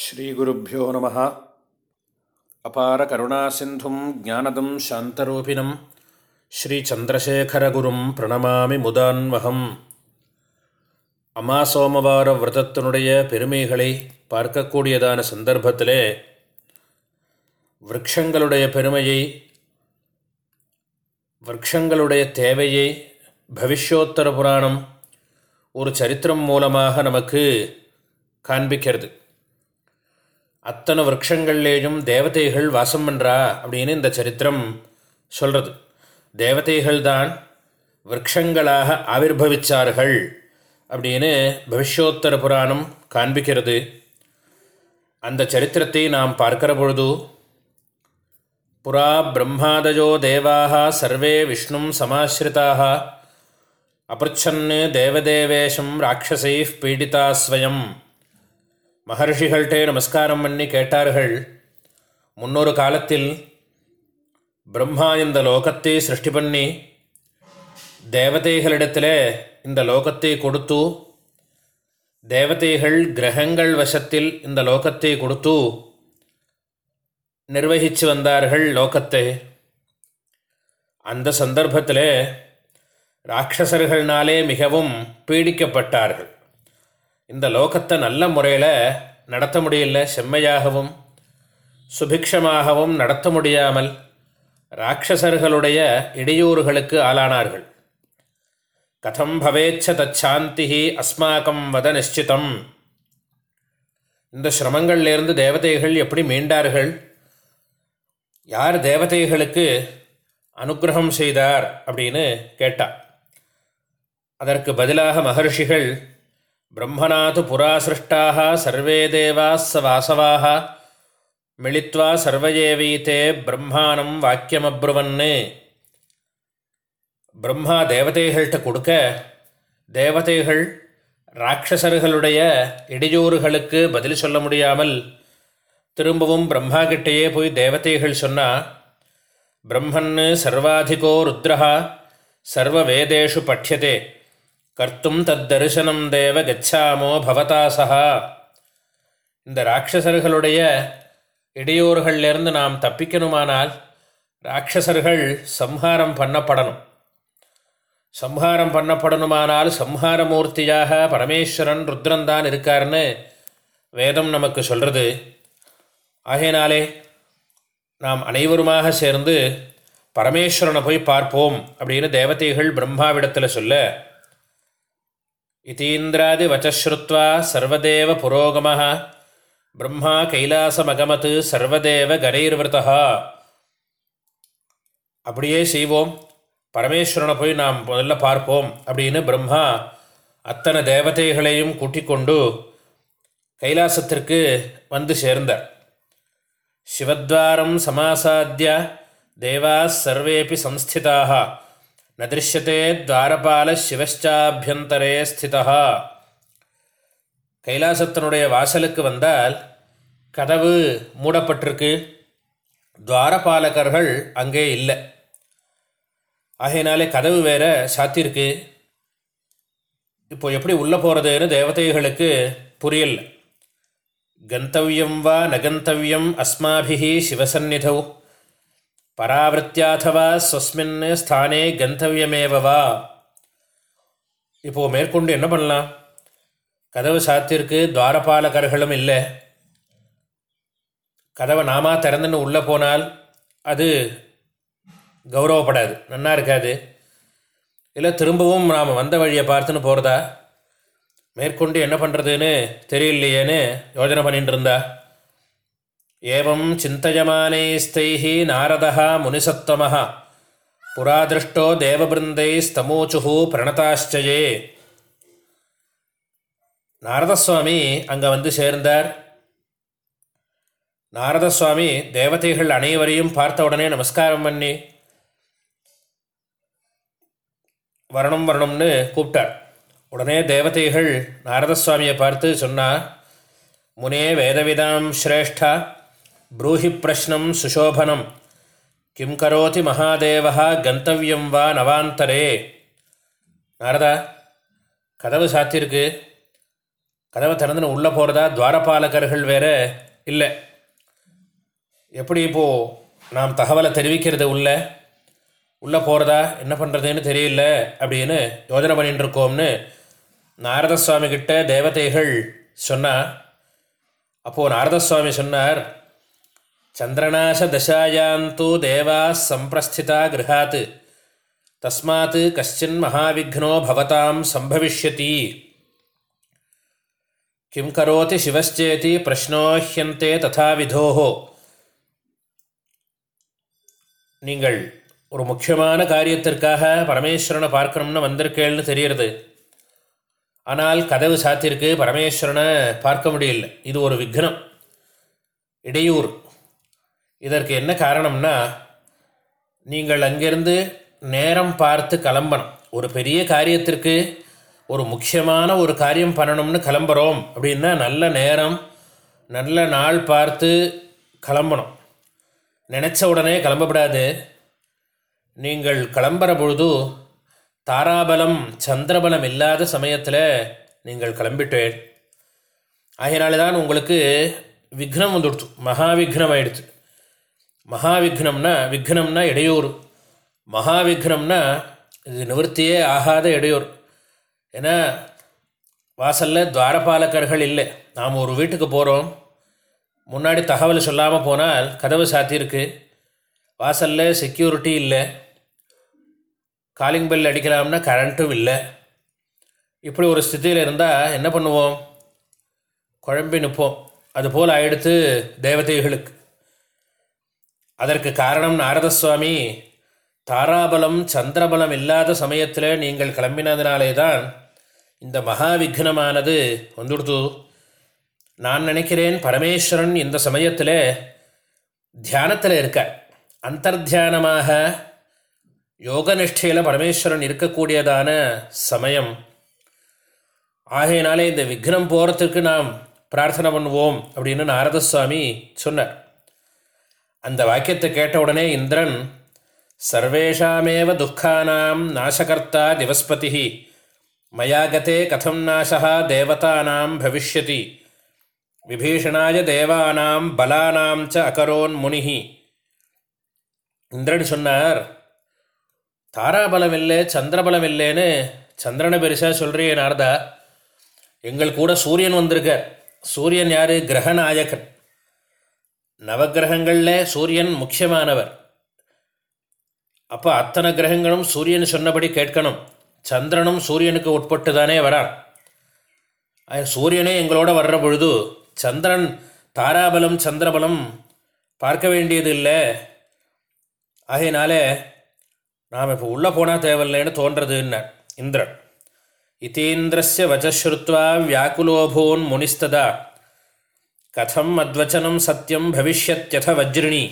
ஸ்ரீகுருப்போ நம அபார கருணாசிந்தும் ஜானதம் சாந்தரூபிணம். ஸ்ரீச்சந்திரசேகரகுரும் பிரணமாமி முதான்வகம். அமாசோமவார விரதத்தினுடைய பெருமைகளை பார்க்கக்கூடியதான சந்தர்ப்பத்திலே விரக்ஷங்களுடைய பெருமையை விரக்ஷங்களுடைய தேவையை பவிஷ்யோத்தர புராணம் ஒரு சரித்திரம் மூலமாக நமக்கு காண்பிக்கிறது. அத்தனை விரக்ஷங்கள்லேயும் தேவதைகள் வாசம் பண்ணுறா அப்படின்னு இந்த சரித்திரம் சொல்கிறது தேவதைகள் தான் விரக்ஷங்களாக ஆவிர்வவிச்சார்கள் அப்படின்னு பவிஷ்யோத்தர புராணம் காண்பிக்கிறது. அந்த சரித்திரத்தை நாம் பார்க்கிற பொழுது புரா பிரம்மாதயோ தேவாக சர்வே விஷ்ணும் சமாஸ்ரிதாக அபிருச்சன்னு தேவதேவேஷம் ராட்சசை பீடிதா ஸ்வயம். மகர்ஷிகள்கிட்டே நமஸ்காரம் பண்ணி கேட்டார்கள் முன்னொரு காலத்தில் பிரம்மா இந்த லோகத்தை சிருஷ்டி பண்ணி தேவதைகளிடத்தில் இந்த லோகத்தை கொடுத்து தேவதைகள் கிரகங்கள் வசத்தில் இந்த லோகத்தை கொடுத்து நிர்வகித்து வந்தார்கள் லோகத்தை. அந்த சந்தர்ப்பத்தில் ராட்சசர்கள்னாலே மிகவும் பீடிக்கப்பட்டார்கள். இந்த லோகத்தை நல்ல முறையில் நடத்த முடியல செம்மையாகவும் சுபிக்ஷமாகவும் நடத்த முடியாமல் ராட்சசர்களுடைய இடையூறுகளுக்கு ஆளானார்கள். கதம் பவேச்ச தச்சாந்தி அஸ்மாக்கம் வத நிச்சிதம் இந்த சிரமங்கள்லேருந்து தேவதைகள் எப்படி மீண்டார்கள்? யார் தேவதைகளுக்கு அனுகிரகம் செய்தார் அப்படின்னு கேட்டார் அதற்கு பதிலாக மகர்ஷிகள் பிரம்மணாது புரா சிருஷ்டாக சர்வே தேவாஸ் வாசவாக மிளித்வா சர்வயேவீத்தே பிரம்மானம் வாக்கியமப்ருவன்னு பிரம்மா தேவதைகள்கிட்ட கொடுக்க தேவதைகள் ராட்சசர்களுடைய இடையூறுகளுக்கு பதில் சொல்ல முடியாமல் திரும்பவும் பிரம்மா கிட்டேயே போய் தேவதைகள் சொன்னால் பிரம்மன்னு சர்வாதிகோ ருத்ரஹா சர்வ வேதேஷு பட்சியதே கர்த்தும் தத் தரிசனம் தேவ கச்சாமோ பவதா சஹா இந்த ராட்சசர்களுடைய இடையூறுகள்லேருந்து நாம் தப்பிக்கணுமானால் ராட்சசர்கள் சம்ஹாரம் பண்ணப்படணும். சம்ஹாரம் பண்ணப்படணுமானால் சம்ஹாரமூர்த்தியாக பரமேஸ்வரன் ருத்ரன்தான் இருக்காருன்னு வேதம் நமக்கு சொல்கிறது ஆகையினாலே நாம் அனைவருமாக சேர்ந்து பரமேஸ்வரனை போய் பார்ப்போம் அப்படின்னு தேவதைகள் பிரம்மாவிடத்தில் சொல்ல இத்தீந்திராதி வச்சஸ்ருத்வா சர்வதேவ புரோகம பிரம்மா கைலாசமகமத்து சர்வதேவ கரைர்விரதா அப்படியே செய்வோம். பரமேஸ்வரனை போய் நாம் முதல்ல பார்ப்போம் அப்படின்னு பிரம்மா அத்தனை தேவதைகளையும் கூட்டிக் கொண்டு கைலாசத்திற்கு வந்து சேர்ந்தார். சிவத்வாரம் சமாசாத்திய தேவா சர்வேபி சம்ஸ்திதாக ந திருஷ்யத்தே துவாரபால சிவச்சாபியந்தரே ஸ்திதா கைலாசத்தினுடைய வாசலுக்கு வந்தால் கதவு மூடப்பட்டிருக்கு துவாரபாலகர்கள் அங்கே இல்லை ஆகையினாலே கதவு வேற சாத்தியிருக்கு இப்போ எப்படி உள்ளே போகிறதுன்னு தேவதைகளுக்கு புரியல கந்தவியம் வா நகந்தவியம் அஸ்மாபிஹி சிவசந்நிதௌ பராவிருத்தியாதவா ஸ்வஸ்மின் ஸ்தானே கந்தவியமேவவா இப்போது மேற்கொண்டு என்ன பண்ணலாம்? கதவு சாத்திருக்கு துவாரபாலகர்களும் இல்லை. கதவை நாமா திறந்துன்னு உள்ளே போனால் அது கௌரவப்படாது நன்னா இருக்காது. இல்லை திரும்பவும் நாம் வந்த வழியை பார்த்துன்னு போகிறதா மேற்கொண்டு என்ன பண்ணுறதுன்னு தெரியலையேன்னு யோஜனை பண்ணிட்டு இருந்தா? ஏவம் சிந்தயமானைஸ்தைः நாரதः முனிசத்தமः புராதிருஷ்டோ தேவபிருந்தைஸ்தமூச்சுः பிரணதாச்சயே நாரதசுவாமி அங்கே வந்து சேர்ந்தார். நாரதசுவாமி தேவதைகள் அனைவரையும் பார்த்த உடனே நமஸ்காரம் பண்ணி வரணும் வரணும்னு கூப்பிட்டார். உடனே தேவதைகள் நாரதசுவாமியை பார்த்து சொன்னார் முனே வேதவிதாம் ஸ்ரேஷ்டா ப்ரூஹி பிரஷ்னம் சுசோபனம் கிம் கரோதி மகாதேவா கந்தவியம் வா நவாந்தரே நாரதா கதவு சாத்தியிருக்கு. கதவை திறந்துன்னு உள்ளே போகிறதா துவாரபாலகர்கள் வேற இல்லை. எப்படி இப்போது நாம் தகவலை தெரிவிக்கிறது உள்ள? உள்ளே போகிறதா என்ன பண்ணுறதுன்னு தெரியல அப்படின்னு யோஜனை பண்ணிட்டு இருக்கோம்னு நாரத தேவதைகள் சொன்னார் அப்போது நாரதசுவாமி சொன்னார் சந்திரநாச தசாயாந்து தேவா சம்பிரஸ்திதா கிரகாத் தஸ்மாத் கஷ்டின் மகாவிக்னோ பவதாம் சம்பவிஷ்யதி கிம் கரோதி சிவச்சேதி பிரஷ்னோஹியந்தே ததாவிதோஹோ நீங்கள் ஒரு முக்கியமான காரியத்திற்காக பரமேஸ்வரனை பார்க்கணும்னு வந்திருக்கேள்னு தெரிகிறது. ஆனால் கதவு சாத்திருக்கு பரமேஸ்வரனை பார்க்க முடியல. இது ஒரு விக்னம். இடையூர் இதற்கு என்ன காரணம்னா நீங்கள் அங்கிருந்து நேரம் பார்த்து கிளம்பணும். ஒரு பெரிய காரியத்திற்கு ஒரு முக்கியமான ஒரு காரியம் பண்ணணும்னு கிளம்புறோம் அப்படின்னா நல்ல நேரம் நல்ல நாள் பார்த்து கிளம்பணும். நினச்ச உடனே கிளம்பப்படாது. நீங்கள் கிளம்புற பொழுது தாராபலம் சந்திரபலம் இல்லாத சமயத்தில் நீங்கள் கிளம்பிட்டேன் ஆகையினால தான் உங்களுக்கு விக்னம் வந்துடுச்சு மகாவிக்னம் ஆயிடுச்சு மகாவிக்னம்னா விக்னம்னா இடையூறு. மகாவிக்னம்னா இது நிவர்த்தியே ஆகாத இடையூறு. ஏன்னா வாசலில் துவாரபாலகர்கள் இல்லை. நாம் ஒரு வீட்டுக்கு போகிறோம் முன்னாடி தகவல் சொல்லாமல் போனால் கதவு சாத்தியிருக்கு. வாசலில் செக்யூரிட்டி இல்லை. காலிங் பெல் அடிக்கலாம்னா கரண்ட்டும் இல்லை. இப்படி ஒரு ஸ்திதியில் இருந்தால் என்ன பண்ணுவோம்? குழம்பி நிற்போம் அதுபோல் ஆயிடுத்து தேவதைகளுக்கு. அதற்கு காரணம் நாரத சுவாமி தாராபலம் சந்திரபலம் இல்லாத சமயத்தில் நீங்கள் கிளம்பினதுனாலே தான் இந்த மகாவிக்னமானது வந்துடுத்து நான் நினைக்கிறேன் பரமேஸ்வரன் இந்த சமயத்தில் தியானத்தில் இருக்க அந்தர்தியானமாக யோகநிஷ்டையில் பரமேஸ்வரன் இருக்கக்கூடியதான சமயம். ஆகையினாலே இந்த விக்னம் போகிறதுக்கு நாம் பிரார்த்தனை பண்ணுவோம் அப்படின்னு நாரத சுவாமி சொன்னார். அந்த வாக்கியத்தை கேட்ட உடனே இந்திரன் சர்வேஷாமேவ துக்கானாம் நாசகர்த்தா திவஸ்பதி மயா கதம் நாசா தேவதானாம் பவிஷ்யதி விபீஷணாய தேவானாம் பலானாம் ச அகரோன் முனிஹி இந்திரன் சொன்னார் தாராபலம் இல்லை சந்திரபலம் இல்லைன்னு சந்திரனை பெருசாக சொல்கிறிய நாரதா. எங்கள் கூட சூரியன் வந்திருக்கார். சூரியன் யார்? கிரகநாயகன். நவகிரகங்களில் சூரியன் முக்கியமானவர். அப்போ அத்தனை கிரகங்களும் சூரியன் சொன்னபடி கேட்கணும். சந்திரனும் சூரியனுக்கு உட்பட்டு தானே வரான் சூரியனே எங்களோட வர்ற பொழுது சந்திரன் தாராபலம் சந்திரபலம் பார்க்க வேண்டியது இல்லை. ஆகையினால நாம் இப்போ உள்ளே போனால் தேவையில்லைன்னு தோன்றதுன்னு இந்திரன். இத்தீந்திரஸ்ய வச்சஸ்ருத்வா வியாக்குலோபூன் முனிஸ்ததா. கதம் மத்வச்சனம் சத்தியம் பவிஷ்யத்யத வஜ்ரிணி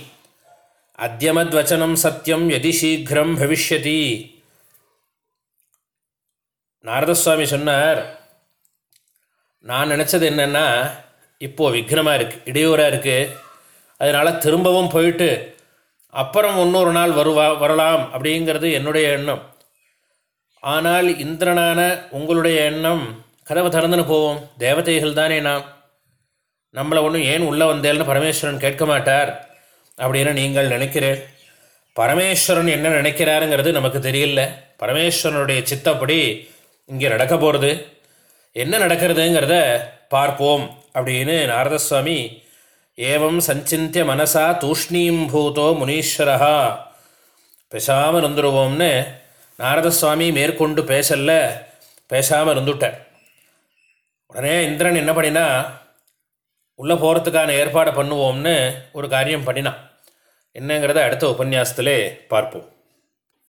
அத்தியமத்வச்சனம் சத்தியம் எதி சீக்கிரம் பவிஷ்யதி நாரதசுவாமி சொன்னார் நான் நினச்சது என்னென்னா இப்போது விக்னமாக இருக்குது இடையூறாக இருக்குது அதனால் திரும்பவும் போயிட்டு அப்புறம் இன்னொரு நாள் வருவா வரலாம் அப்படிங்கிறது என்னுடைய எண்ணம். ஆனால் இந்திரனான உங்களுடைய எண்ணம் கதவை திறந்துன்னு போவோம். தேவதைகள் தானே நான் நம்மளை ஒன்றும் ஏன் உள்ளே வந்தேல்னு பரமேஸ்வரன் கேட்க மாட்டார் அப்படின்னு நீங்கள் நினைக்கிறேன். பரமேஸ்வரன் என்ன நினைக்கிறாருங்கிறது நமக்கு தெரியல. பரமேஸ்வரனுடைய சித்தப்படி இங்கே நடக்க போகிறது என்ன நடக்கிறதுங்கிறத பார்ப்போம் அப்படின்னு நாரதசுவாமி ஏவம் சஞ்சிந்திய மனசா தூஷ்ணீம் பூதோ முனீஸ்வரா பேசாமல் இருந்துருவோம்னு நாரதசுவாமி மேற்கொண்டு பேசல பேசாமல் இருந்துட்டேன் உடனே இந்திரன் என்ன பண்ணினா உள்ளே போகிறதுக்கான ஏற்பாடை பண்ணுவோம்னு ஒரு காரியம் பண்ணினான். என்னங்கிறத அடுத்த உபன்யாசத்திலே பார்ப்போம்.